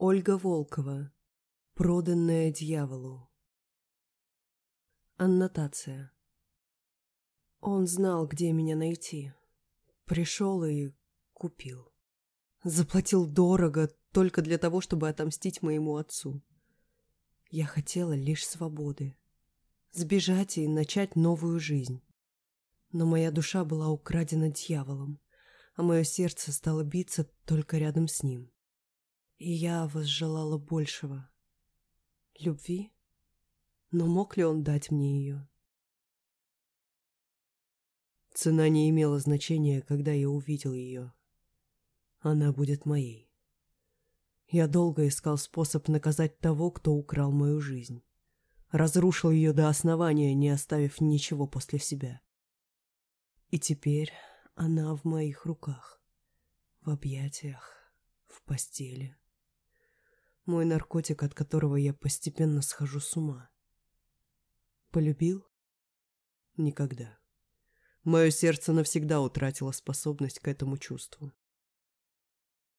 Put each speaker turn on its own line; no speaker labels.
Ольга Волкова. Проданная дьяволу. Аннотация. Он знал, где меня найти. Пришел и купил. Заплатил дорого только для того, чтобы отомстить моему отцу. Я хотела лишь свободы. Сбежать и начать новую жизнь. Но моя душа была украдена дьяволом, а мое сердце стало биться только рядом с ним. И я возжелала большего. Любви? Но мог ли он дать мне ее? Цена не имела значения, когда я увидел ее. Она будет моей. Я долго искал способ наказать того, кто украл мою жизнь. Разрушил ее до основания, не оставив ничего после себя. И теперь она в моих руках, в объятиях, в постели. Мой наркотик, от которого я постепенно схожу с ума. Полюбил? Никогда. Мое сердце навсегда утратило способность к этому чувству.